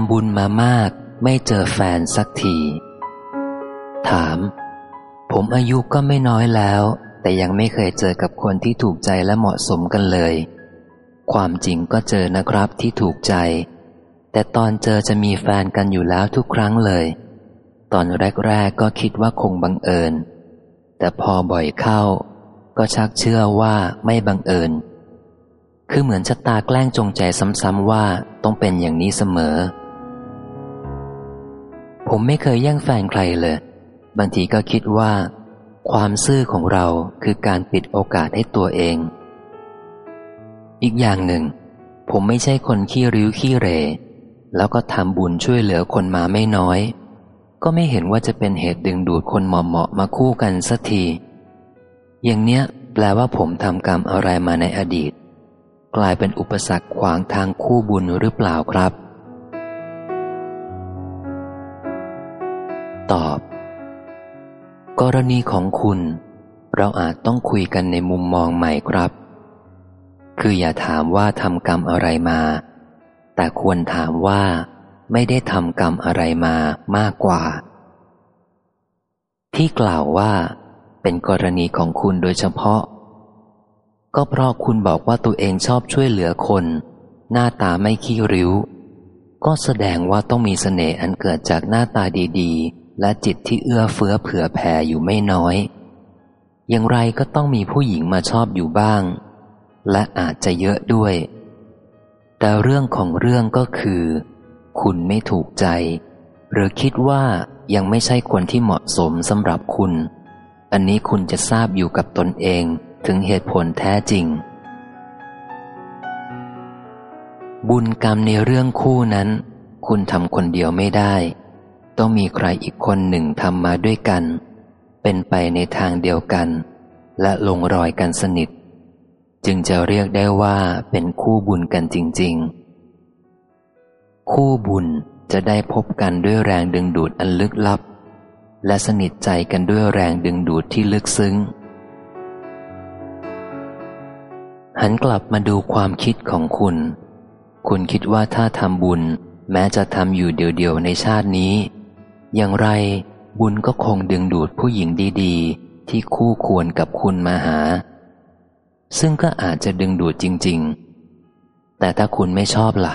ำบุญมามาก ไม่เจอแฟนสักที ถาม ผมอายุก็ไม่น้อยแล้ว แต่ยังไม่เคยเจอกับคนที่ถูกใจและเหมาะสมกันเลย ความจริงก็เจอนะครับที่ถูกใจ แต่ตอนเจอจะมีแฟนกันอยู่แล้วทุกครั้งเลย ตอนแรกๆก็คิดว่าคงบังเอิญ แต่พอบ่อยเข้า ก็ชักเชื่อว่าไม่บังเอิญคือเหมือนชะตาแกล้งจงใจซ้ำๆว่าต้องเป็นอย่างนี้เสมอ ผมไม่เคยแย่งแฟนใครเลย บางทีก็คิดว่า ความซื่อของเราคือการปิดโอกาสให้ตัวเอง อีกอย่างหนึ่ง ผมไม่ใช่คนขี้ริ้วขี้เร แล้วก็ทำบุญช่วยเหลือคนมาไม่น้อย ก็ไม่เห็นว่าจะเป็นเหตุดึงดูดคนเหมาะๆมาคู่กันสักที อย่างเนี้ยแปลว่าผมทำกรรมอะไรมาในอดีต กลายเป็นอุปสรรคขวางทางคู่บุญหรือเปล่าครับ ตอบ กรณีของคุณ เราอาจต้องคุยกันในมุมมองใหม่ครับ คืออย่าถามว่าทำกรรมอะไรมา แต่ควรถามว่าไม่ได้ทำกรรมอะไรมามากกว่า ที่กล่าวว่า เป็นกรณีของคุณโดยเฉพาะ ก็เพราะคุณบอกว่าตัวเองชอบช่วยเหลือคน หน้าตาไม่ขี้ริ้ว ก็แสดงว่าต้องมีเสน่ห์อันเกิดจากหน้าตาดีๆ และจิตที่เอื้อเฟื้อเผื่อแผ่อยู่ไม่น้อย อย่างไรก็ต้องมีผู้หญิงมาชอบอยู่บ้าง และอาจจะเยอะด้วย แต่เรื่องของเรื่องก็คือ คุณไม่ถูกใจ หรือคิดว่ายังไม่ใช่คนที่เหมาะสมสำหรับคุณ อันนี้คุณจะทราบอยู่กับตนเองถึงเหตุผลแท้จริง บุญกรรมในเรื่องคู่นั้น คุณทำคนเดียวไม่ได้ ต้องมีใครอีกคนหนึ่งทำมาด้วยกัน เป็นไปในทางเดียวกัน และลงรอยกันสนิท จึงจะเรียกได้ว่าเป็นคู่บุญกันจริง ๆ คู่บุญจะได้พบกันด้วยแรงดึงดูดอันลึกลับ และสนิทใจกันด้วยแรงดึงดูดที่ลึกซึ้ง หันกลับมาดูความคิดของคุณ คุณคิดว่าถ้าทำบุญแม้จะทำอยู่เดียวๆในชาตินี้ อย่างไรบุญก็คงดึงดูดผู้หญิงดีๆ ที่คู่ควรกับคุณมาหา ซึ่งก็อาจจะดึงดูดจริง ๆ แต่ถ้าคุณไม่ชอบละ่ะ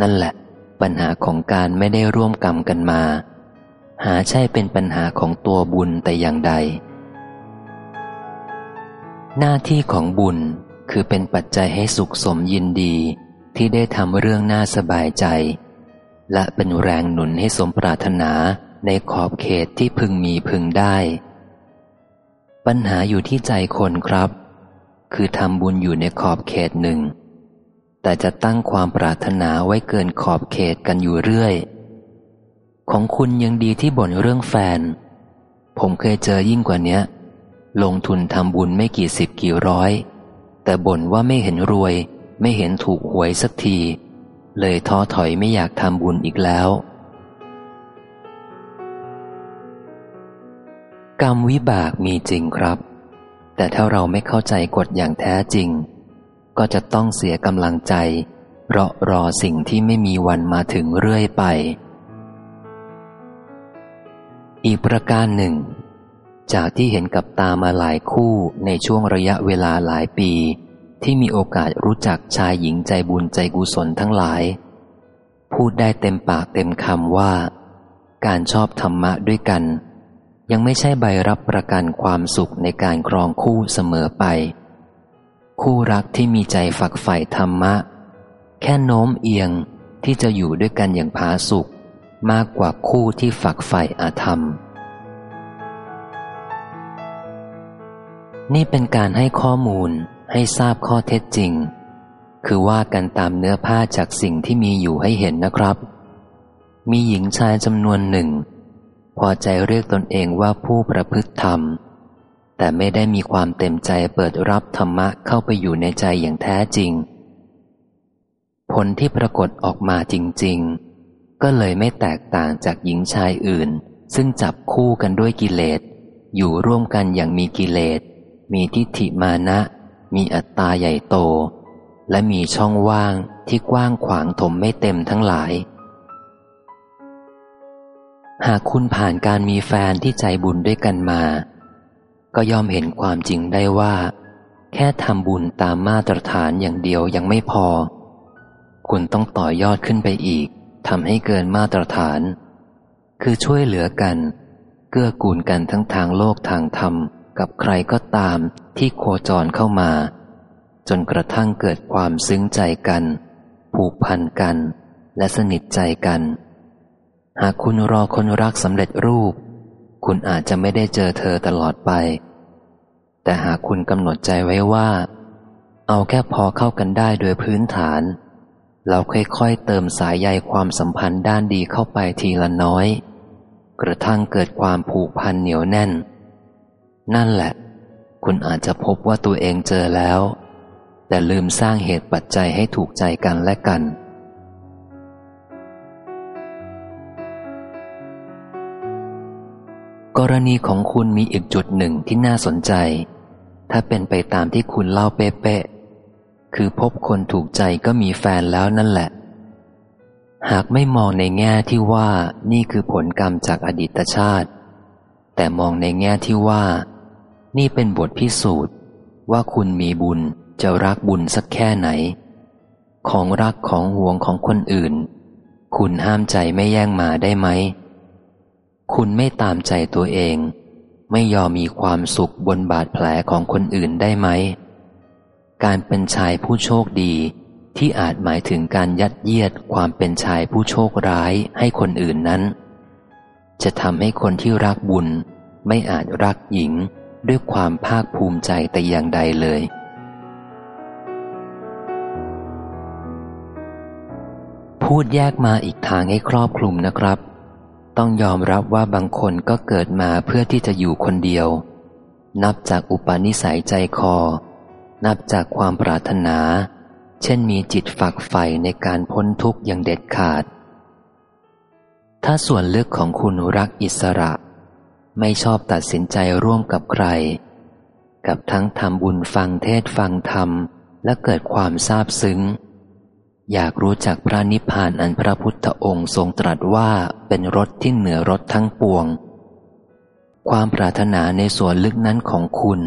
นั่นแหละ ปัญหาของการไม่ได้ร่วมกรรมกันมา หาใช่เป็นปัญหาของตัวบุญแต่อย่างใด หน้าที่ของบุญคือเป็นปัจจัยให้สุขสมยินดีที่ได้ทำเรื่องน่าสบายใจ และเป็นแรงหนุนให้สมปรารถนาในขอบเขตที่พึงมีพึงได้ ปัญหาอยู่ที่ใจคนครับ คือทำบุญอยู่ในขอบเขตหนึ่ง แต่จะตั้งความปรารถนาไว้เกินขอบเขตกันอยู่เรื่อย ของคุณยังดีที่บ่นเรื่องแฟน ผมเคยเจอยิ่งกว่านี้ลงทุนทำบุญไม่กี่สิบกี่ร้อย แต่บ่นว่าไม่เห็นรวย ไม่เห็นถูกหวยสักที เลยท้อถอยไม่อยากทำบุญอีกแล้ว กรรมวิบากมีจริงครับ แต่ถ้าเราไม่เข้าใจกฎอย่างแท้จริง ก็จะต้องเสียกำลังใจ เพราะรอสิ่งที่ไม่มีวันมาถึงเรื่อยไป อีกประการหนึ่ง จากที่เห็นกับตามาหลายคู่ในช่วงระยะเวลาหลายปี ที่มีโอกาสรู้จักชายหญิงใจบุญใจกุศลทั้งหลาย พูดได้เต็มปากเต็มคำว่า การชอบธรรมะด้วยกัน ยังไม่ใช่ใบรับประกันความสุขในการครองคู่เสมอไป คู่รักที่มีใจฝักใฝ่ธรรมะ แค่โน้มเอียงที่จะอยู่ด้วยกันอย่างผาสุข มากกว่าคู่ที่ฝักใฝ่อาธรรมนี่เป็นการให้ข้อมูล ให้ทราบข้อเท็จจริง คือว่ากันตามเนื้อผ้าจากสิ่งที่มีอยู่ให้เห็นนะครับ มีหญิงชายจำนวนหนึ่ง พอใจเรียกตนเองว่าผู้ประพฤติธรรม แต่ไม่ได้มีความเต็มใจเปิดรับธรรมะเข้าไปอยู่ในใจอย่างแท้จริง ผลที่ปรากฏออกมาจริง ๆ ก็เลยไม่แตกต่างจากหญิงชายอื่น ซึ่งจับคู่กันด้วยกิเลสอยู่ร่วมกันอย่างมีกิเลส มีทิฏฐิมานะ มีอัตตาใหญ่โต และมีช่องว่างที่กว้างขวางถมไม่เต็มทั้งหลาย หากคุณผ่านการมีแฟนที่ใจบุญด้วยกันมา ก็ยอมเห็นความจริงได้ว่า แค่ทำบุญตามมาตรฐานอย่างเดียวยังไม่พอ คุณต้องต่อยอดขึ้นไปอีกทำให้เกินมาตรฐาน คือช่วยเหลือกัน เกื้อกูลกันทั้งทางโลกทางธรรม กับใครก็ตามที่โคจรเข้ามา จนกระทั่งเกิดความซึ้งใจกัน ผูกพันกัน และสนิทใจกัน หากคุณรอคนรักสำเร็จรูป คุณอาจจะไม่ได้เจอเธอตลอดไป แต่หากคุณกำหนดใจไว้ว่า เอาแค่พอเข้ากันได้โดยพื้นฐานเราค่อยๆเติมสายใยความสัมพันธ์ด้านดีเข้าไปทีละน้อย กระทั่งเกิดความผูกพันเหนียวแน่น นั่นแหละ คุณอาจจะพบว่าตัวเองเจอแล้ว แต่ลืมสร้างเหตุปัจจัยให้ถูกใจกันและกัน กรณีของคุณมีอีกจุดหนึ่งที่น่าสนใจ ถ้าเป็นไปตามที่คุณเล่าเป๊ะๆคือพบคนถูกใจก็มีแฟนแล้วนั่นแหละ หากไม่มองในแง่ที่ว่านี่คือผลกรรมจากอดีตชาติแต่มองในแง่ที่ว่า นี่เป็นบทพิสูจน์ว่าคุณมีบุญจะรักบุญสักแค่ไหน ของรักของห่วงของคนอื่น คุณห้ามใจไม่แย่งมาได้ไหม คุณไม่ตามใจตัวเอง ไม่ยอมมีความสุขบนบาดแผลของคนอื่นได้ไหม การเป็นชายผู้โชคดีที่อาจหมายถึงการยัดเยียดความเป็นชายผู้โชคร้ายให้คนอื่นนั้น จะทำให้คนที่รักบุญ ไม่อาจรักหญิง ด้วยความภาคภูมิใจแต่อย่างใดเลย พูดแยกมาอีกทางให้ครอบคลุมนะครับ ต้องยอมรับว่าบางคนก็เกิดมาเพื่อที่จะอยู่คนเดียว นับจากอุปนิสัยใจคอ นับจากความปรารถนา เช่นมีจิตฝักใฝ่ในการพ้นทุกข์อย่างเด็ดขาด ถ้าส่วนลึกของคุณรักอิสระ ไม่ชอบตัดสินใจร่วมกับใคร กับทั้งทำบุญฟังเทศฟังธรรม และเกิดความซาบซึ้ง อยากรู้จักพระนิพพานอันพระพุทธองค์ทรงตรัสว่าเป็นรถที่เหนือรถทั้งปวง ความปรารถนาในส่วนลึกนั้นของคุณ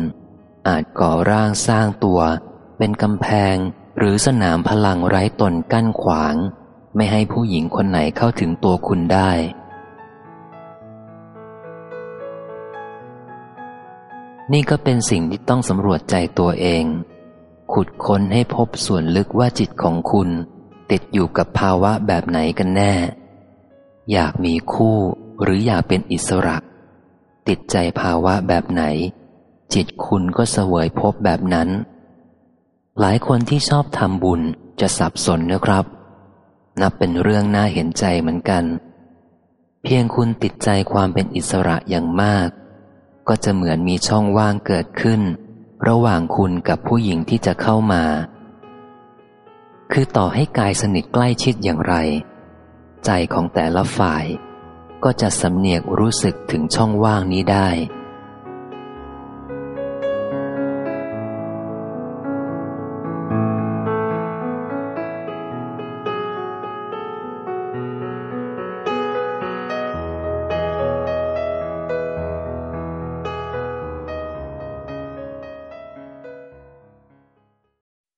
อาจก่อร่างสร้างตัว เป็นกำแพงหรือสนามพลังไร้ตนกั้นขวาง ไม่ให้ผู้หญิงคนไหนเข้าถึงตัวคุณได้ นี่ก็เป็นสิ่งที่ต้องสำรวจใจตัวเอง ขุดค้นให้พบส่วนลึกว่าจิตของคุณ ติดอยู่กับภาวะแบบไหนกันแน่ อยากมีคู่หรืออยากเป็นอิสระ ติดใจภาวะแบบไหน จิตคุณก็เสวยพบแบบนั้น หลายคนที่ชอบทำบุญจะสับสนนะครับ นับเป็นเรื่องน่าเห็นใจเหมือนกัน เพียงคุณติดใจความเป็นอิสระอย่างมาก ก็จะเหมือนมีช่องว่างเกิดขึ้น ระหว่างคุณกับผู้หญิงที่จะเข้ามา คือต่อให้กายสนิทใกล้ชิดอย่างไร ใจของแต่ละฝ่าย ก็จะสำเนียกรู้สึกถึงช่องว่างนี้ได้